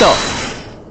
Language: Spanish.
Listo.